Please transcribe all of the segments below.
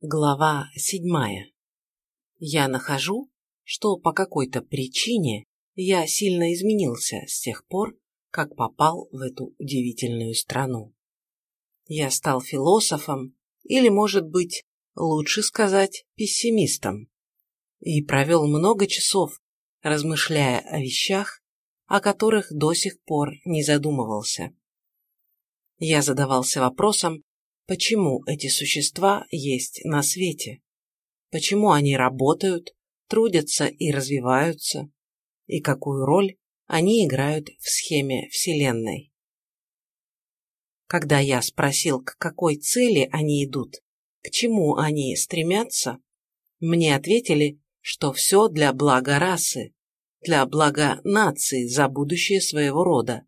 Глава седьмая. Я нахожу, что по какой-то причине я сильно изменился с тех пор, как попал в эту удивительную страну. Я стал философом, или, может быть, лучше сказать, пессимистом, и провел много часов, размышляя о вещах, о которых до сих пор не задумывался. Я задавался вопросом, почему эти существа есть на свете, почему они работают, трудятся и развиваются, и какую роль они играют в схеме Вселенной. Когда я спросил, к какой цели они идут, к чему они стремятся, мне ответили, что все для блага расы, для блага нации за будущее своего рода.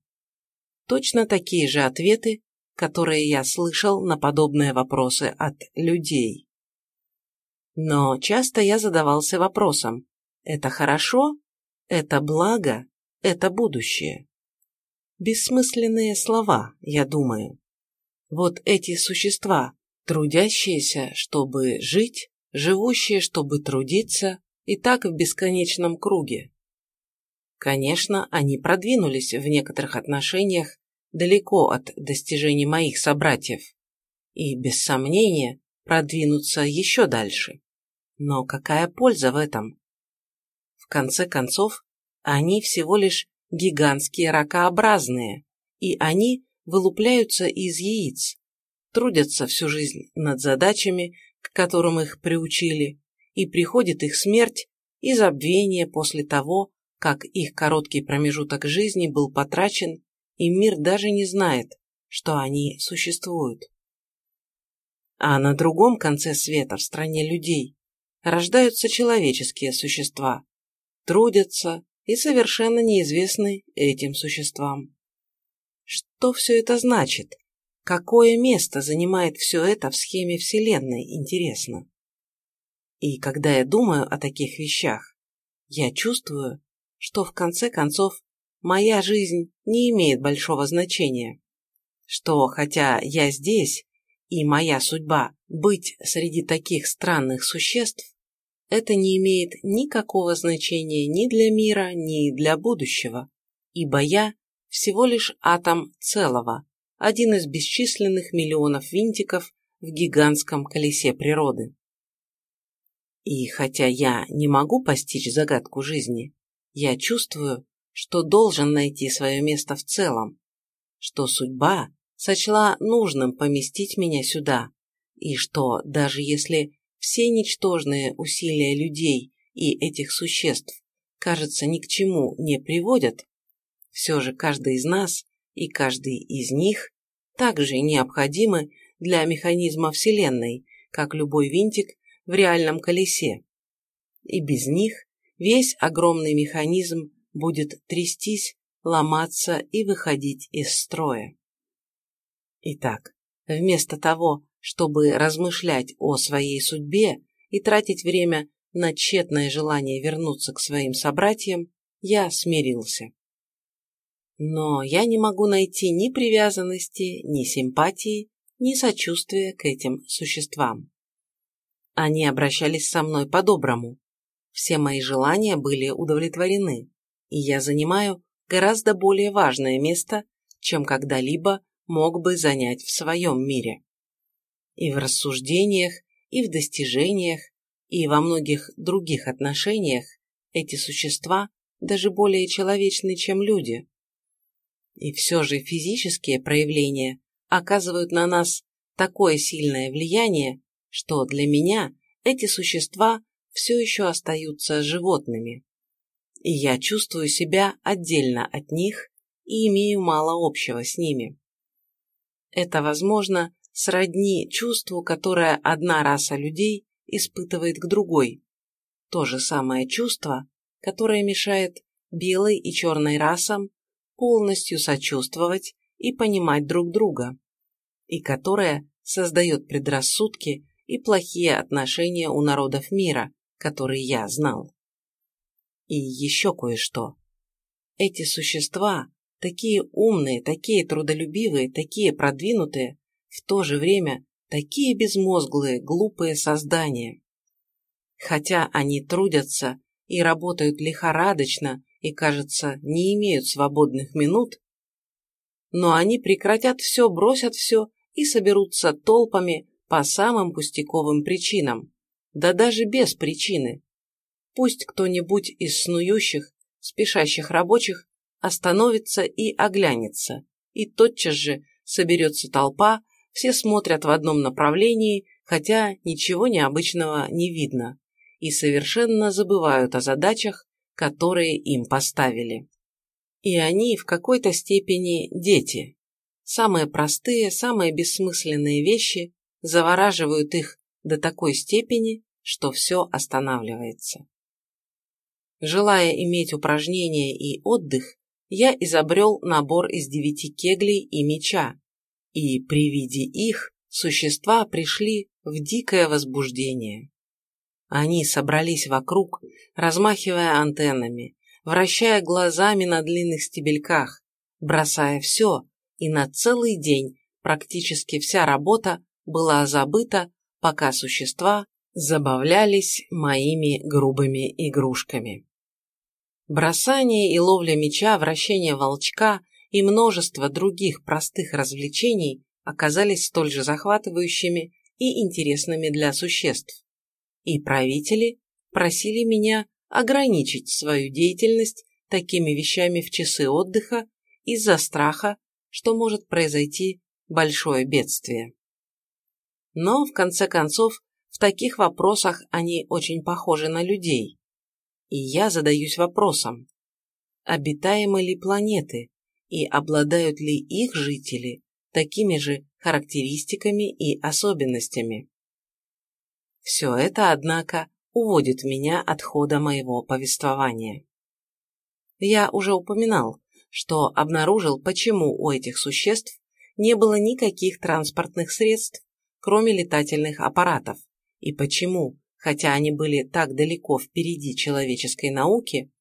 Точно такие же ответы которые я слышал на подобные вопросы от людей. Но часто я задавался вопросом, это хорошо? Это благо? Это будущее? Бессмысленные слова, я думаю. Вот эти существа, трудящиеся, чтобы жить, живущие, чтобы трудиться, и так в бесконечном круге. Конечно, они продвинулись в некоторых отношениях далеко от достижений моих собратьев и, без сомнения, продвинуться еще дальше. Но какая польза в этом? В конце концов, они всего лишь гигантские ракообразные, и они вылупляются из яиц, трудятся всю жизнь над задачами, к которым их приучили, и приходит их смерть и забвение после того, как их короткий промежуток жизни был потрачен и мир даже не знает, что они существуют. А на другом конце света, в стране людей, рождаются человеческие существа, трудятся и совершенно неизвестны этим существам. Что все это значит? Какое место занимает все это в схеме Вселенной, интересно? И когда я думаю о таких вещах, я чувствую, что в конце концов моя жизнь не имеет большого значения. Что, хотя я здесь, и моя судьба быть среди таких странных существ, это не имеет никакого значения ни для мира, ни для будущего, ибо я всего лишь атом целого, один из бесчисленных миллионов винтиков в гигантском колесе природы. И хотя я не могу постичь загадку жизни, я чувствую, что должен найти свое место в целом, что судьба сочла нужным поместить меня сюда, и что даже если все ничтожные усилия людей и этих существ, кажется, ни к чему не приводят, все же каждый из нас и каждый из них также необходимы для механизма Вселенной, как любой винтик в реальном колесе. И без них весь огромный механизм будет трястись, ломаться и выходить из строя. Итак, вместо того, чтобы размышлять о своей судьбе и тратить время на тщетное желание вернуться к своим собратьям, я смирился. Но я не могу найти ни привязанности, ни симпатии, ни сочувствия к этим существам. Они обращались со мной по-доброму. Все мои желания были удовлетворены и я занимаю гораздо более важное место, чем когда-либо мог бы занять в своем мире. И в рассуждениях, и в достижениях, и во многих других отношениях эти существа даже более человечны, чем люди. И все же физические проявления оказывают на нас такое сильное влияние, что для меня эти существа все еще остаются животными и я чувствую себя отдельно от них и имею мало общего с ними. Это, возможно, сродни чувству, которое одна раса людей испытывает к другой. То же самое чувство, которое мешает белой и черной расам полностью сочувствовать и понимать друг друга, и которое создает предрассудки и плохие отношения у народов мира, которые я знал. И еще кое-что. Эти существа, такие умные, такие трудолюбивые, такие продвинутые, в то же время Такие безмозглые, глупые создания. Хотя они трудятся и работают лихорадочно и, кажется, не имеют свободных минут, но они прекратят все, бросят все и соберутся толпами по самым пустяковым причинам, да даже без причины. Пусть кто-нибудь из снующих, спешащих рабочих остановится и оглянется, и тотчас же соберется толпа, все смотрят в одном направлении, хотя ничего необычного не видно, и совершенно забывают о задачах, которые им поставили. И они в какой-то степени дети. Самые простые, самые бессмысленные вещи завораживают их до такой степени, что все останавливается. Желая иметь упражнения и отдых, я изобрел набор из девяти кеглей и меча, и при виде их существа пришли в дикое возбуждение. Они собрались вокруг, размахивая антеннами, вращая глазами на длинных стебельках, бросая все, и на целый день практически вся работа была забыта, пока существа забавлялись моими грубыми игрушками. Бросание и ловля меча, вращение волчка и множество других простых развлечений оказались столь же захватывающими и интересными для существ. И правители просили меня ограничить свою деятельность такими вещами в часы отдыха из-за страха, что может произойти большое бедствие. Но, в конце концов, в таких вопросах они очень похожи на людей. И я задаюсь вопросом, обитаемы ли планеты и обладают ли их жители такими же характеристиками и особенностями. Все это, однако, уводит меня от хода моего повествования. Я уже упоминал, что обнаружил, почему у этих существ не было никаких транспортных средств, кроме летательных аппаратов, и почему, хотя они были так далеко впереди человеческой науки,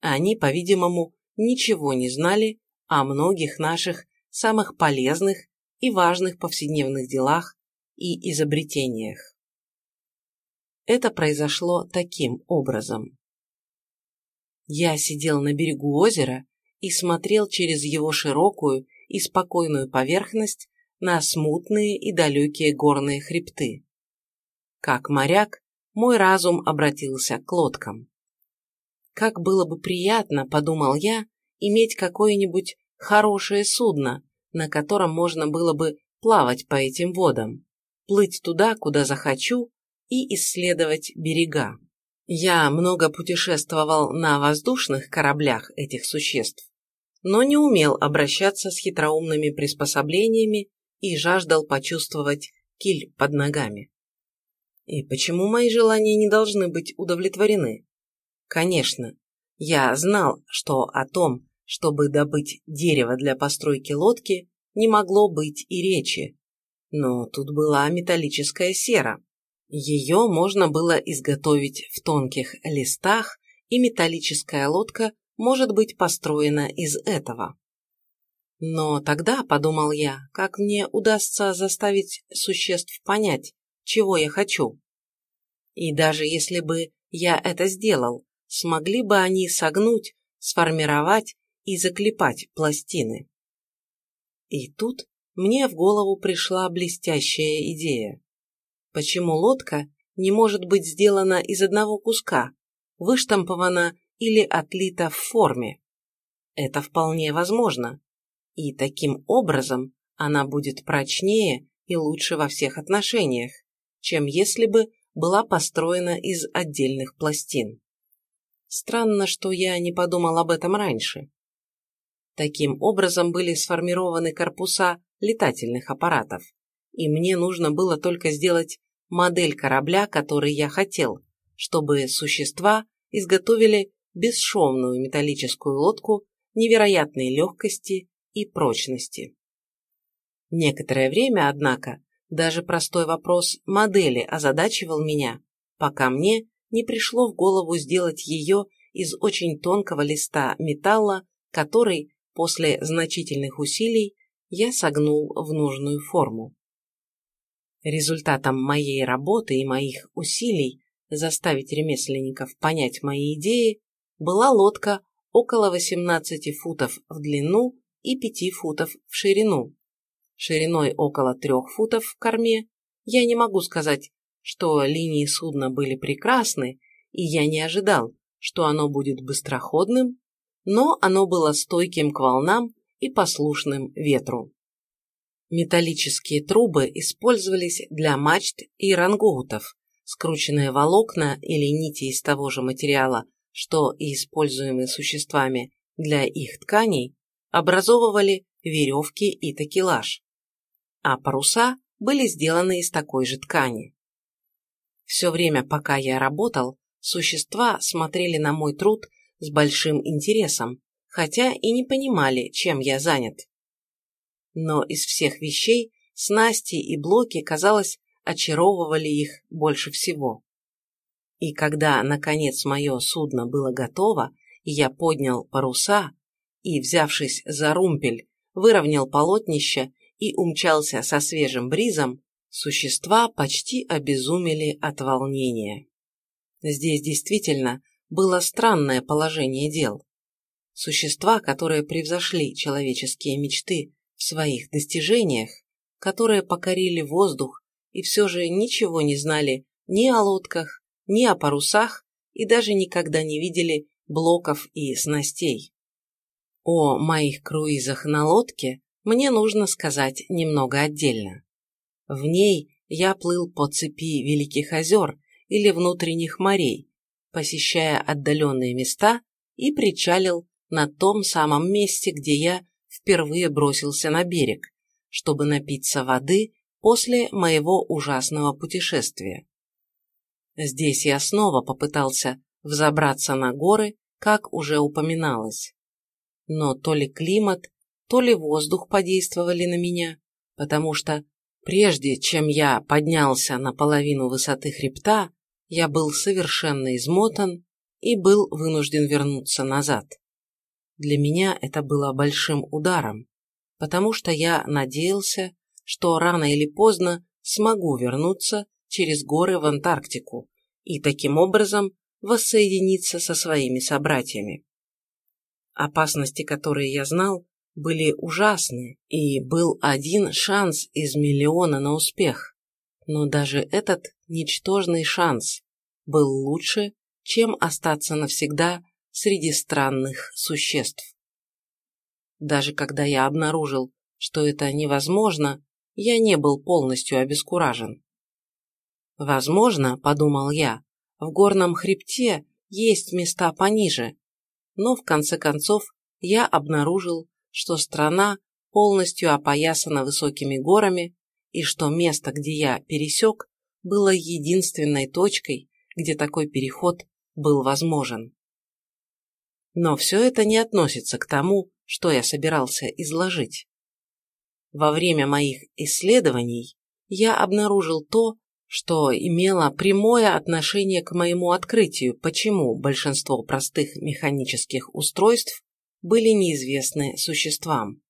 они, по-видимому, ничего не знали о многих наших самых полезных и важных повседневных делах и изобретениях. Это произошло таким образом. Я сидел на берегу озера и смотрел через его широкую и спокойную поверхность на смутные и далекие горные хребты. Как моряк, мой разум обратился к лодкам. Как было бы приятно, подумал я, иметь какое-нибудь хорошее судно, на котором можно было бы плавать по этим водам, плыть туда, куда захочу, и исследовать берега. Я много путешествовал на воздушных кораблях этих существ, но не умел обращаться с хитроумными приспособлениями и жаждал почувствовать киль под ногами. И почему мои желания не должны быть удовлетворены? Конечно, я знал, что о том, чтобы добыть дерево для постройки лодки, не могло быть и речи. Но тут была металлическая сера. Ее можно было изготовить в тонких листах, и металлическая лодка может быть построена из этого. Но тогда, подумал я, как мне удастся заставить существ понять, чего я хочу. И даже если бы я это сделал, смогли бы они согнуть, сформировать и заклепать пластины. И тут мне в голову пришла блестящая идея. Почему лодка не может быть сделана из одного куска, выштампована или отлита в форме? Это вполне возможно. И таким образом она будет прочнее и лучше во всех отношениях, чем если бы была построена из отдельных пластин. Странно, что я не подумал об этом раньше. Таким образом были сформированы корпуса летательных аппаратов, и мне нужно было только сделать модель корабля, который я хотел, чтобы существа изготовили бесшовную металлическую лодку невероятной легкости и прочности. Некоторое время, однако, даже простой вопрос модели озадачивал меня, пока мне не пришло в голову сделать ее из очень тонкого листа металла, который, после значительных усилий, я согнул в нужную форму. Результатом моей работы и моих усилий заставить ремесленников понять мои идеи была лодка около 18 футов в длину и 5 футов в ширину. Шириной около 3 футов в корме я не могу сказать, что линии судна были прекрасны, и я не ожидал, что оно будет быстроходным, но оно было стойким к волнам и послушным ветру. Металлические трубы использовались для мачт и рангоутов, скрученные волокна или нити из того же материала, что и используемые существами для их тканей, образовывали веревки и такелаж, а паруса были сделаны из такой же ткани. Все время, пока я работал, существа смотрели на мой труд с большим интересом, хотя и не понимали, чем я занят. Но из всех вещей снасти и блоки, казалось, очаровывали их больше всего. И когда, наконец, мое судно было готово, и я поднял паруса и, взявшись за румпель, выровнял полотнище и умчался со свежим бризом, существа почти обезумели от волнения. Здесь действительно было странное положение дел. Существа, которые превзошли человеческие мечты в своих достижениях, которые покорили воздух и все же ничего не знали ни о лодках, ни о парусах и даже никогда не видели блоков и снастей. О моих круизах на лодке мне нужно сказать немного отдельно. В ней я плыл по цепи Великих озер или внутренних морей, посещая отдаленные места и причалил на том самом месте, где я впервые бросился на берег, чтобы напиться воды после моего ужасного путешествия. Здесь я снова попытался взобраться на горы, как уже упоминалось. Но то ли климат, то ли воздух подействовали на меня, потому что прежде чем я поднялся на половину высоты хребта, я был совершенно измотан и был вынужден вернуться назад. Для меня это было большим ударом, потому что я надеялся, что рано или поздно смогу вернуться через горы в Антарктику и таким образом воссоединиться со своими собратьями. Опасности, которые я знал, были ужасны, и был один шанс из миллиона на успех. Но даже этот ничтожный шанс был лучше, чем остаться навсегда среди странных существ. Даже когда я обнаружил, что это невозможно, я не был полностью обескуражен. Возможно, подумал я, в горном хребте есть места пониже, но в конце концов я обнаружил, что страна полностью опоясана высокими горами и что место, где я пересек, было единственной точкой, где такой переход был возможен. Но все это не относится к тому, что я собирался изложить. Во время моих исследований я обнаружил то, что имело прямое отношение к моему открытию, почему большинство простых механических устройств были неизвестны существам.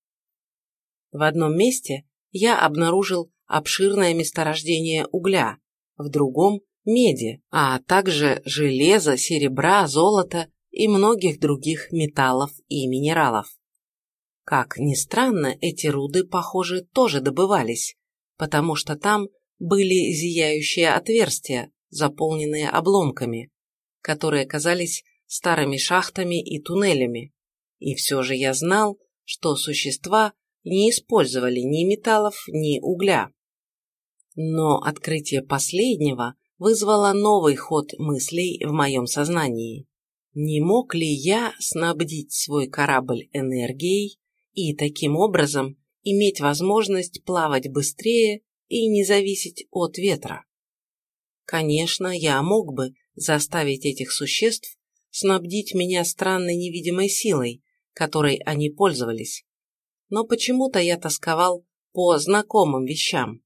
В одном месте я обнаружил обширное месторождение угля, в другом – меди, а также железа, серебра, золота и многих других металлов и минералов. Как ни странно, эти руды, похоже, тоже добывались, потому что там были зияющие отверстия, заполненные обломками, которые казались старыми шахтами и туннелями. И все же я знал, что существа не использовали ни металлов, ни угля. Но открытие последнего вызвало новый ход мыслей в моем сознании. Не мог ли я снабдить свой корабль энергией и таким образом иметь возможность плавать быстрее и не зависеть от ветра. Конечно, я мог бы заставить этих существ снабдить меня странной невидимой силой, которой они пользовались. Но почему-то я тосковал по знакомым вещам,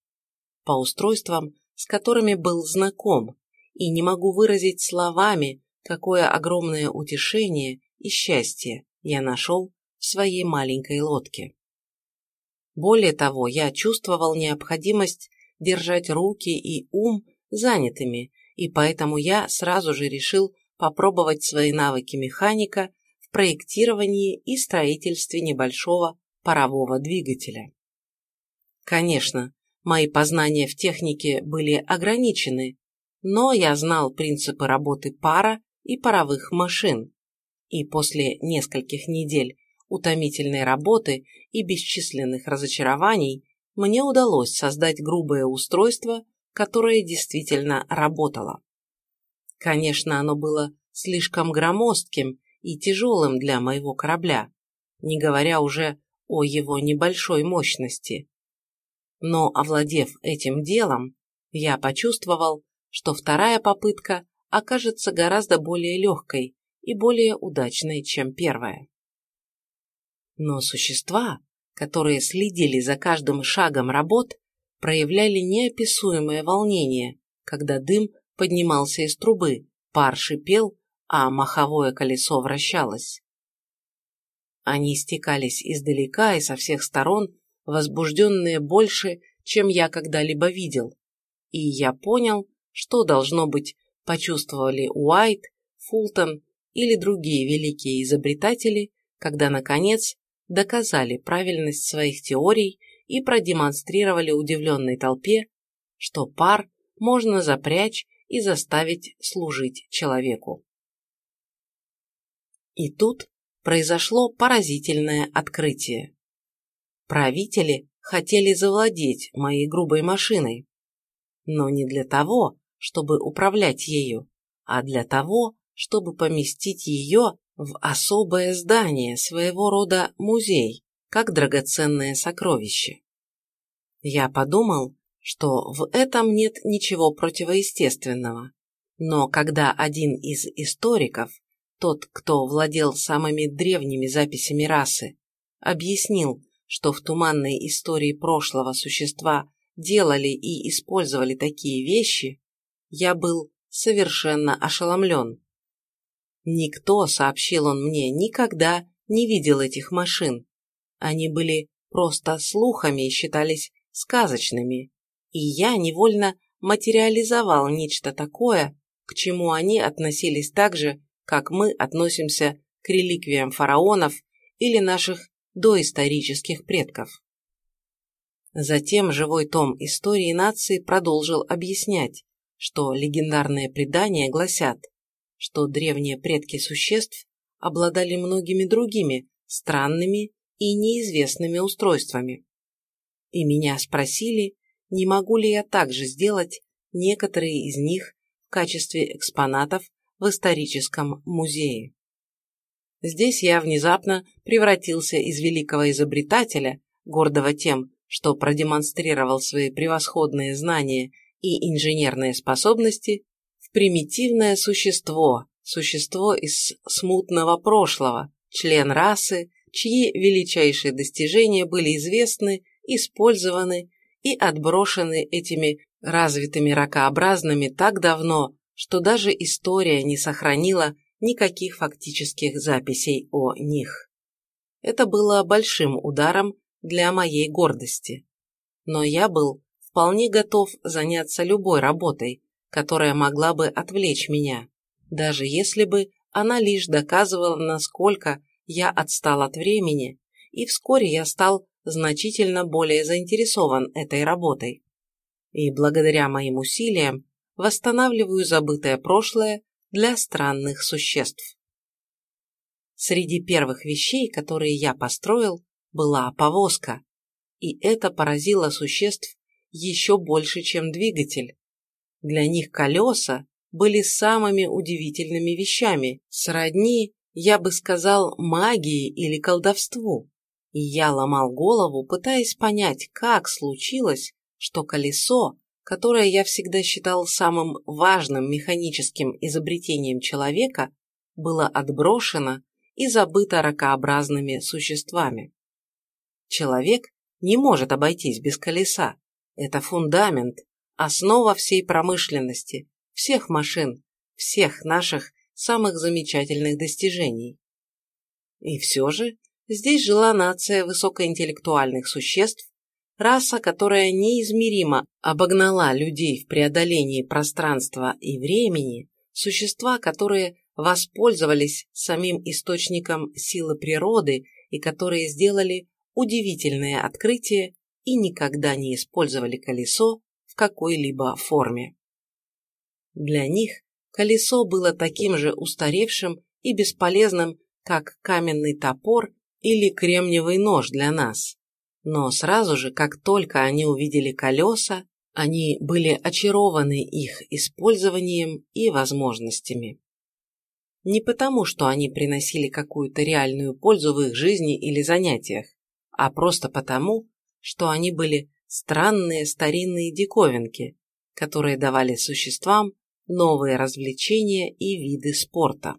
по устройствам, с которыми был знаком, и не могу выразить словами, какое огромное утешение и счастье я нашел в своей маленькой лодке. Более того, я чувствовал необходимость держать руки и ум занятыми, и поэтому я сразу же решил попробовать свои навыки механика проектировании и строительстве небольшого парового двигателя. Конечно, мои познания в технике были ограничены, но я знал принципы работы пара и паровых машин, и после нескольких недель утомительной работы и бесчисленных разочарований мне удалось создать грубое устройство, которое действительно работало. Конечно, оно было слишком громоздким и тяжелым для моего корабля, не говоря уже о его небольшой мощности. Но, овладев этим делом, я почувствовал, что вторая попытка окажется гораздо более легкой и более удачной, чем первая. Но существа, которые следили за каждым шагом работ, проявляли неописуемое волнение, когда дым поднимался из трубы, пар шипел, а маховое колесо вращалось. Они стекались издалека и со всех сторон, возбужденные больше, чем я когда-либо видел, и я понял, что, должно быть, почувствовали Уайт, Фултон или другие великие изобретатели, когда, наконец, доказали правильность своих теорий и продемонстрировали удивленной толпе, что пар можно запрячь и заставить служить человеку. И тут произошло поразительное открытие. Правители хотели завладеть моей грубой машиной, но не для того, чтобы управлять ею, а для того, чтобы поместить ее в особое здание, своего рода музей, как драгоценное сокровище. Я подумал, что в этом нет ничего противоестественного, но когда один из историков, тот, кто владел самыми древними записями расы, объяснил, что в туманной истории прошлого существа делали и использовали такие вещи, я был совершенно ошеломлен. Никто, сообщил он мне, никогда не видел этих машин. Они были просто слухами и считались сказочными, и я невольно материализовал нечто такое, к чему они относились так же, как мы относимся к реликвиям фараонов или наших доисторических предков. Затем живой том истории нации продолжил объяснять, что легендарные предания гласят, что древние предки существ обладали многими другими странными и неизвестными устройствами. И меня спросили, не могу ли я также сделать некоторые из них в качестве экспонатов в историческом музее. Здесь я внезапно превратился из великого изобретателя, гордого тем, что продемонстрировал свои превосходные знания и инженерные способности, примитивное существо, существо из смутного прошлого, член расы, чьи величайшие достижения были известны, использованы и отброшены этими развитыми ракообразными так давно, что даже история не сохранила никаких фактических записей о них. Это было большим ударом для моей гордости. Но я был вполне готов заняться любой работой, которая могла бы отвлечь меня, даже если бы она лишь доказывала, насколько я отстал от времени, и вскоре я стал значительно более заинтересован этой работой. И благодаря моим усилиям восстанавливаю забытое прошлое для странных существ. Среди первых вещей, которые я построил, была повозка, и это поразило существ еще больше, чем двигатель, для них колеса были самыми удивительными вещами, сродни, я бы сказал, магии или колдовству. И я ломал голову, пытаясь понять, как случилось, что колесо, которое я всегда считал самым важным механическим изобретением человека, было отброшено и забыто ракообразными существами. Человек не может обойтись без колеса. Это фундамент, основа всей промышленности, всех машин, всех наших самых замечательных достижений. И все же здесь жила нация высокоинтеллектуальных существ, раса, которая неизмеримо обогнала людей в преодолении пространства и времени, существа, которые воспользовались самим источником силы природы и которые сделали удивительное открытие и никогда не использовали колесо в какой-либо форме. Для них колесо было таким же устаревшим и бесполезным, как каменный топор или кремниевый нож для нас. Но сразу же, как только они увидели колеса, они были очарованы их использованием и возможностями. Не потому, что они приносили какую-то реальную пользу в их жизни или занятиях, а просто потому, что они были странные старинные диковинки, которые давали существам новые развлечения и виды спорта.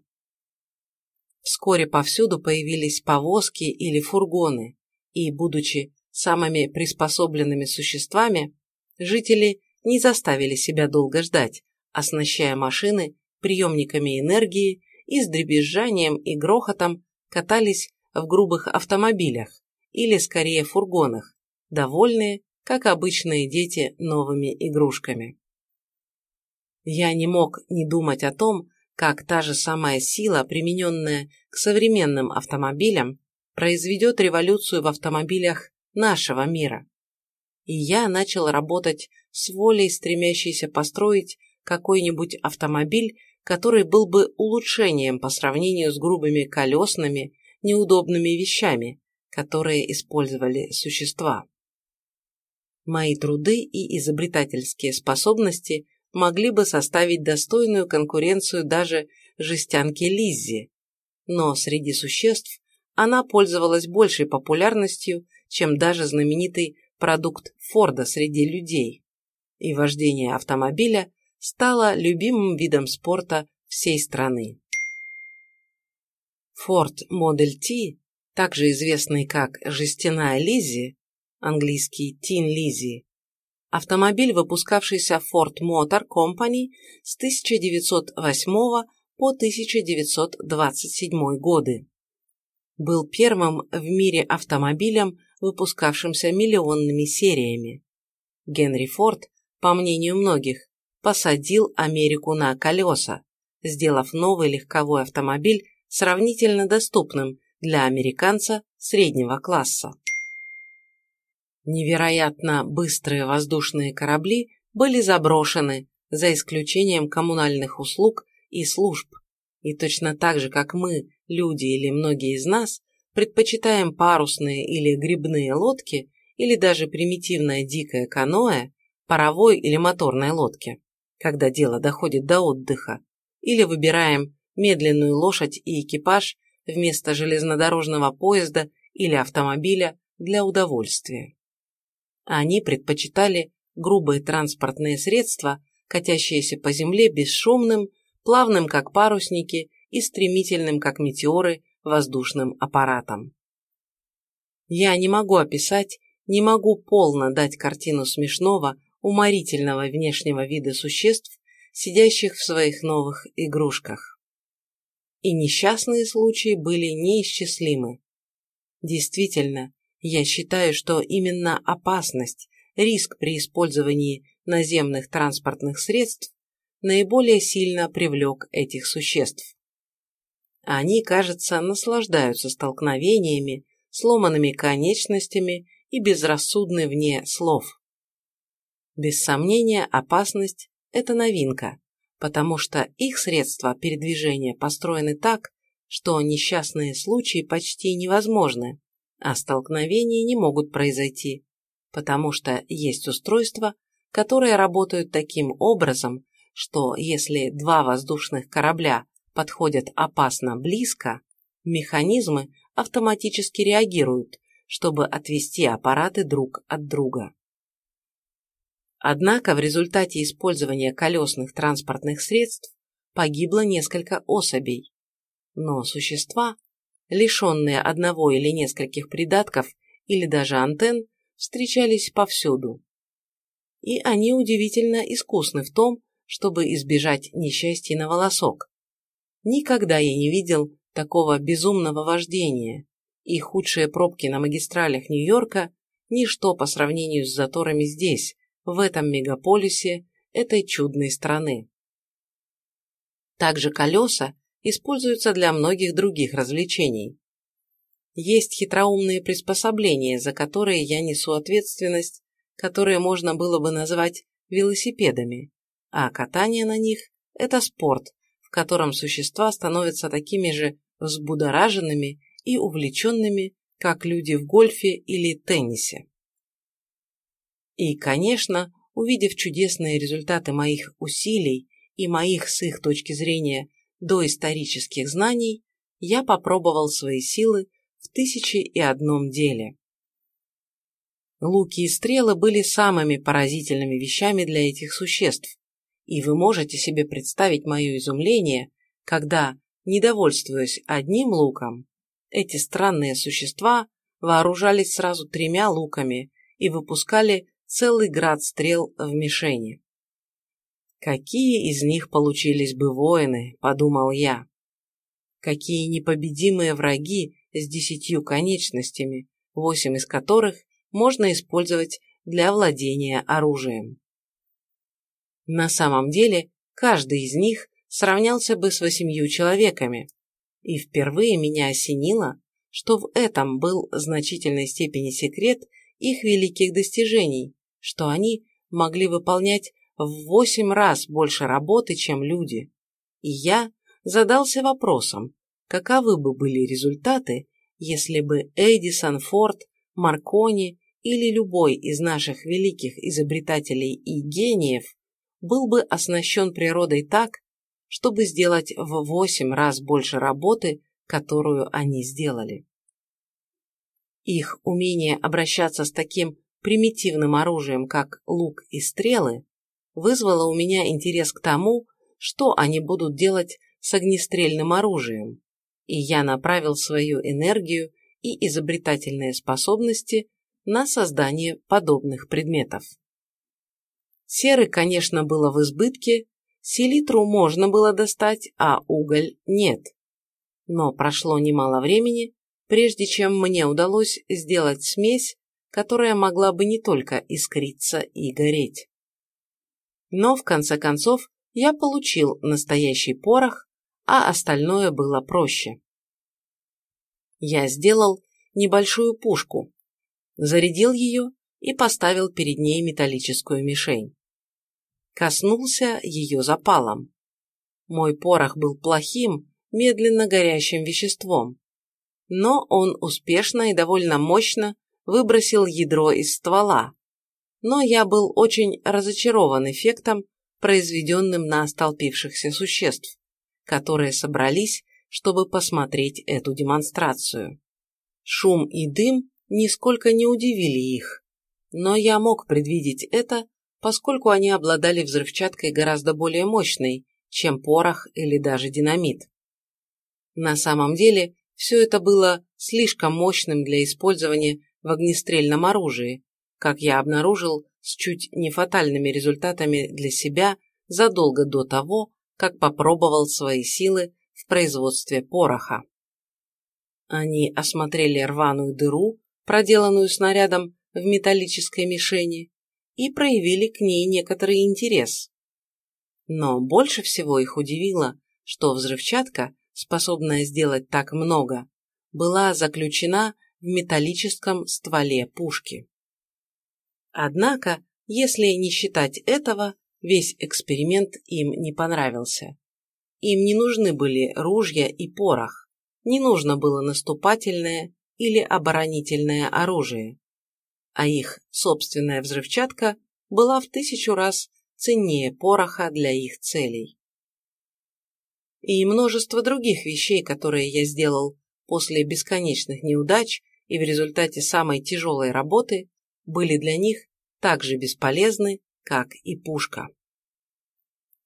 Вскоре повсюду появились повозки или фургоны, и, будучи самыми приспособленными существами, жители не заставили себя долго ждать, оснащая машины приемниками энергии и с дребезжанием и грохотом катались в грубых автомобилях или, скорее, фургонах, довольные, как обычные дети, новыми игрушками. Я не мог не думать о том, как та же самая сила, примененная к современным автомобилям, произведет революцию в автомобилях нашего мира. И я начал работать с волей, стремящейся построить какой-нибудь автомобиль, который был бы улучшением по сравнению с грубыми колесными, неудобными вещами, которые использовали существа. Мои труды и изобретательские способности могли бы составить достойную конкуренцию даже жестянке Лиззи, но среди существ она пользовалась большей популярностью, чем даже знаменитый продукт Форда среди людей, и вождение автомобиля стало любимым видом спорта всей страны. Ford Model T, также известный как жестяная Лиззи, английский Tin Lizzy, автомобиль, выпускавшийся Ford Motor Company с 1908 по 1927 годы. Был первым в мире автомобилем, выпускавшимся миллионными сериями. Генри Форд, по мнению многих, посадил Америку на колеса, сделав новый легковой автомобиль сравнительно доступным для американца среднего класса. Невероятно быстрые воздушные корабли были заброшены, за исключением коммунальных услуг и служб. И точно так же, как мы, люди или многие из нас, предпочитаем парусные или грибные лодки, или даже примитивное дикое каноэ, паровой или моторной лодки, когда дело доходит до отдыха, или выбираем медленную лошадь и экипаж вместо железнодорожного поезда или автомобиля для удовольствия. Они предпочитали грубые транспортные средства, катящиеся по земле бесшумным, плавным, как парусники, и стремительным, как метеоры, воздушным аппаратом. Я не могу описать, не могу полно дать картину смешного, уморительного внешнего вида существ, сидящих в своих новых игрушках. И несчастные случаи были неисчислимы. Действительно, я считаю, что именно опасность, риск при использовании наземных транспортных средств наиболее сильно привлек этих существ. Они, кажется, наслаждаются столкновениями, сломанными конечностями и безрассудны вне слов. Без сомнения, опасность – это новинка, потому что их средства передвижения построены так, что несчастные случаи почти невозможны, а столкновения не могут произойти, потому что есть устройства, которые работают таким образом, что если два воздушных корабля подходят опасно близко, механизмы автоматически реагируют, чтобы отвести аппараты друг от друга. Однако в результате использования колесных транспортных средств погибло несколько особей. Но существа, лишенные одного или нескольких придатков или даже антенн, встречались повсюду. И они удивительно искусны в том, чтобы избежать несчастья на волосок. Никогда я не видел такого безумного вождения, и худшие пробки на магистралях Нью-Йорка ничто по сравнению с заторами здесь, в этом мегаполисе, этой чудной страны. Также колеса используются для многих других развлечений. Есть хитроумные приспособления, за которые я несу ответственность, которые можно было бы назвать велосипедами, а катание на них – это спорт, котором существа становятся такими же взбудораженными и увлеченными, как люди в гольфе или теннисе. И, конечно, увидев чудесные результаты моих усилий и моих с их точки зрения доисторических знаний, я попробовал свои силы в тысячи и одном деле. Луки и стрелы были самыми поразительными вещами для этих существ, и вы можете себе представить мое изумление, когда, недовольствуясь одним луком, эти странные существа вооружались сразу тремя луками и выпускали целый град стрел в мишени. Какие из них получились бы воины, подумал я. Какие непобедимые враги с десятью конечностями, восемь из которых можно использовать для владения оружием. На самом деле, каждый из них сравнялся бы с восемью человеками, и впервые меня осенило, что в этом был в значительной степени секрет их великих достижений, что они могли выполнять в восемь раз больше работы, чем люди. И я задался вопросом, каковы бы были результаты, если бы Эдисон, Форд, Маркони или любой из наших великих изобретателей и гениев был бы оснащен природой так, чтобы сделать в восемь раз больше работы, которую они сделали. Их умение обращаться с таким примитивным оружием, как лук и стрелы, вызвало у меня интерес к тому, что они будут делать с огнестрельным оружием, и я направил свою энергию и изобретательные способности на создание подобных предметов. Серы, конечно, было в избытке, селитру можно было достать, а уголь нет. Но прошло немало времени, прежде чем мне удалось сделать смесь, которая могла бы не только искриться и гореть. Но, в конце концов, я получил настоящий порох, а остальное было проще. Я сделал небольшую пушку, зарядил ее и поставил перед ней металлическую мишень. Коснулся ее запалом. Мой порох был плохим, медленно горящим веществом, но он успешно и довольно мощно выбросил ядро из ствола. Но я был очень разочарован эффектом, произведенным на столпившихся существ, которые собрались, чтобы посмотреть эту демонстрацию. Шум и дым нисколько не удивили их, но я мог предвидеть это, поскольку они обладали взрывчаткой гораздо более мощной, чем порох или даже динамит. На самом деле, все это было слишком мощным для использования в огнестрельном оружии, как я обнаружил с чуть не фатальными результатами для себя задолго до того, как попробовал свои силы в производстве пороха. Они осмотрели рваную дыру, проделанную снарядом в металлической мишени, и проявили к ней некоторый интерес. Но больше всего их удивило, что взрывчатка, способная сделать так много, была заключена в металлическом стволе пушки. Однако, если не считать этого, весь эксперимент им не понравился. Им не нужны были ружья и порох, не нужно было наступательное или оборонительное оружие, а их собственная взрывчатка была в тысячу раз ценнее пороха для их целей. И множество других вещей, которые я сделал после бесконечных неудач и в результате самой тяжелой работы, были для них так же бесполезны, как и пушка.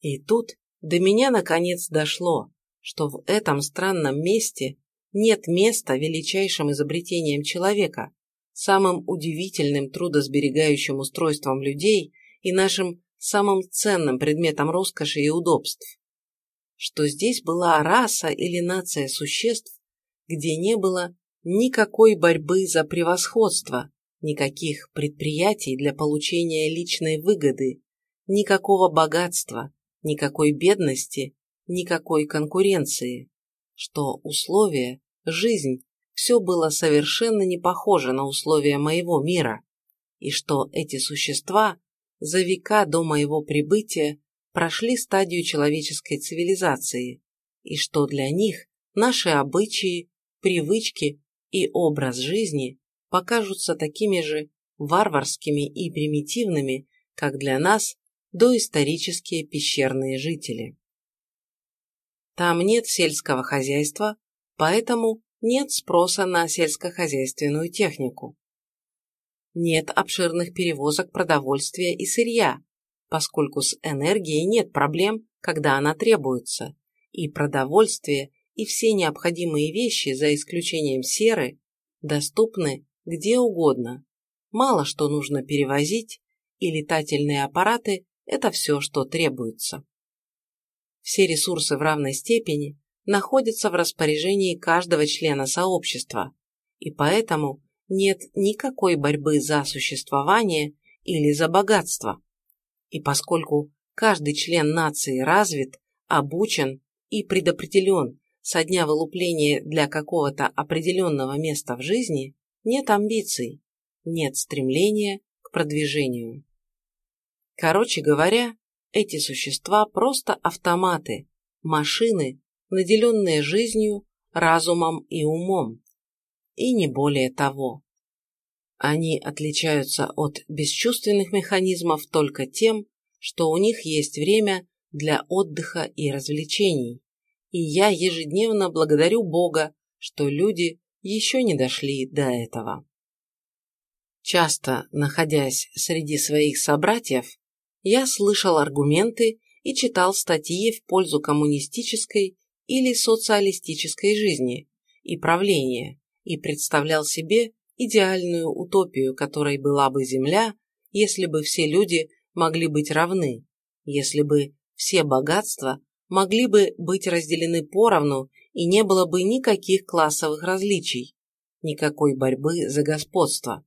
И тут до меня наконец дошло, что в этом странном месте нет места величайшим изобретением человека, самым удивительным трудосберегающим устройством людей и нашим самым ценным предметом роскоши и удобств. Что здесь была раса или нация существ, где не было никакой борьбы за превосходство, никаких предприятий для получения личной выгоды, никакого богатства, никакой бедности, никакой конкуренции, что условия, жизнь, все было совершенно не похоже на условия моего мира, и что эти существа за века до моего прибытия прошли стадию человеческой цивилизации, и что для них наши обычаи, привычки и образ жизни покажутся такими же варварскими и примитивными, как для нас доисторические пещерные жители. Там нет сельского хозяйства, поэтому нет спроса на сельскохозяйственную технику. Нет обширных перевозок продовольствия и сырья, поскольку с энергией нет проблем, когда она требуется, и продовольствие и все необходимые вещи, за исключением серы, доступны где угодно. Мало что нужно перевозить, и летательные аппараты – это все, что требуется. Все ресурсы в равной степени находятся в распоряжении каждого члена сообщества, и поэтому нет никакой борьбы за существование или за богатство. И поскольку каждый член нации развит, обучен и предопределен со дня вылупления для какого-то определенного места в жизни, нет амбиций, нет стремления к продвижению. Короче говоря, эти существа просто автоматы, машины, наделенные жизнью, разумом и умом. И не более того. Они отличаются от бесчувственных механизмов только тем, что у них есть время для отдыха и развлечений. И я ежедневно благодарю Бога, что люди еще не дошли до этого. Часто, находясь среди своих собратьев, я слышал аргументы и читал статьи в пользу коммунистической или социалистической жизни и правления и представлял себе идеальную утопию, которой была бы Земля, если бы все люди могли быть равны, если бы все богатства могли бы быть разделены поровну и не было бы никаких классовых различий, никакой борьбы за господство.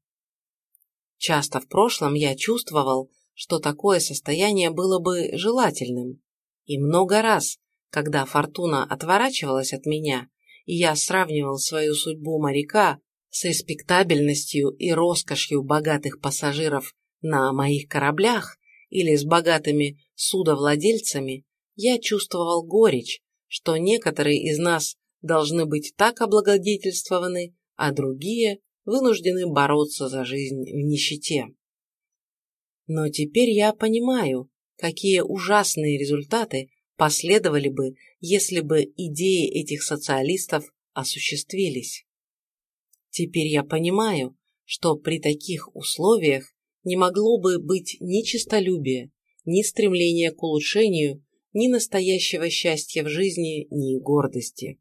Часто в прошлом я чувствовал, что такое состояние было бы желательным, и много раз, когда фортуна отворачивалась от меня, и я сравнивал свою судьбу моряка с респектабельностью и роскошью богатых пассажиров на моих кораблях или с богатыми судовладельцами, я чувствовал горечь, что некоторые из нас должны быть так облагодетельствованы, а другие вынуждены бороться за жизнь в нищете. Но теперь я понимаю, какие ужасные результаты последовали бы, если бы идеи этих социалистов осуществились. Теперь я понимаю, что при таких условиях не могло бы быть ни честолюбия, ни стремления к улучшению, ни настоящего счастья в жизни, ни гордости.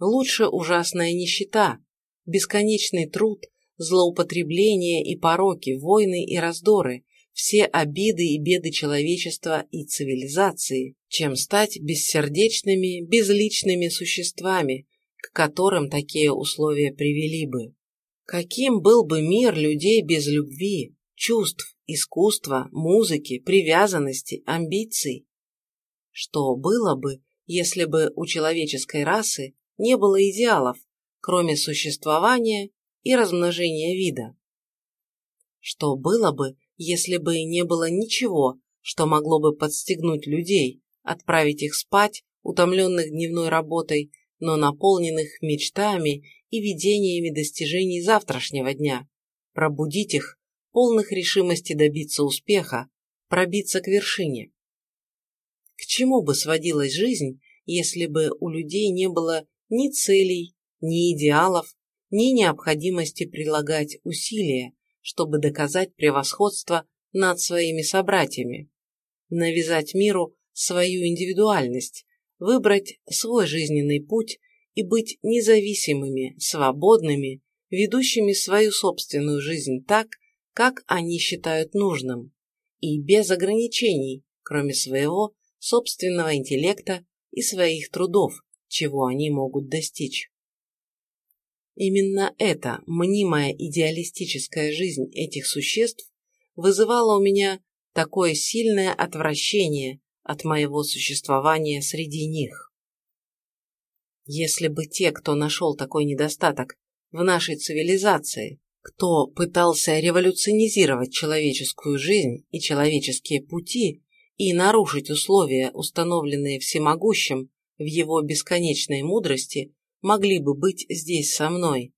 Лучше ужасная нищета, бесконечный труд, злоупотребления и пороки, войны и раздоры, все обиды и беды человечества и цивилизации, чем стать бессердечными, безличными существами, к которым такие условия привели бы. Каким был бы мир людей без любви, чувств, искусства, музыки, привязанности, амбиций? Что было бы, если бы у человеческой расы не было идеалов, кроме существования и размножения вида? Что было бы, если бы не было ничего, что могло бы подстегнуть людей, отправить их спать, утомленных дневной работой, но наполненных мечтами и видениями достижений завтрашнего дня, пробудить их, полных решимости добиться успеха, пробиться к вершине. К чему бы сводилась жизнь, если бы у людей не было ни целей, ни идеалов, ни необходимости прилагать усилия, чтобы доказать превосходство над своими собратьями, навязать миру свою индивидуальность, выбрать свой жизненный путь и быть независимыми, свободными, ведущими свою собственную жизнь так, как они считают нужным, и без ограничений, кроме своего собственного интеллекта и своих трудов, чего они могут достичь. Именно эта мнимая идеалистическая жизнь этих существ вызывала у меня такое сильное отвращение от моего существования среди них. Если бы те, кто нашел такой недостаток в нашей цивилизации, кто пытался революционизировать человеческую жизнь и человеческие пути и нарушить условия, установленные всемогущим в его бесконечной мудрости, могли бы быть здесь со мной.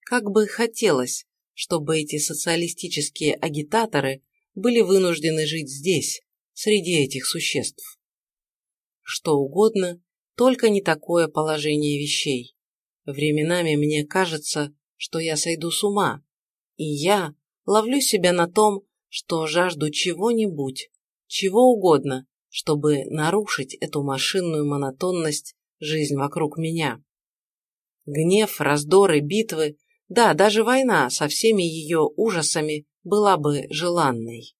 Как бы хотелось, чтобы эти социалистические агитаторы были вынуждены жить здесь, среди этих существ. Что угодно, только не такое положение вещей. Временами мне кажется, что я сойду с ума, и я ловлю себя на том, что жажду чего-нибудь, чего угодно, чтобы нарушить эту машинную монотонность жизнь вокруг меня. Гнев, раздоры, битвы, да, даже война со всеми ее ужасами была бы желанной.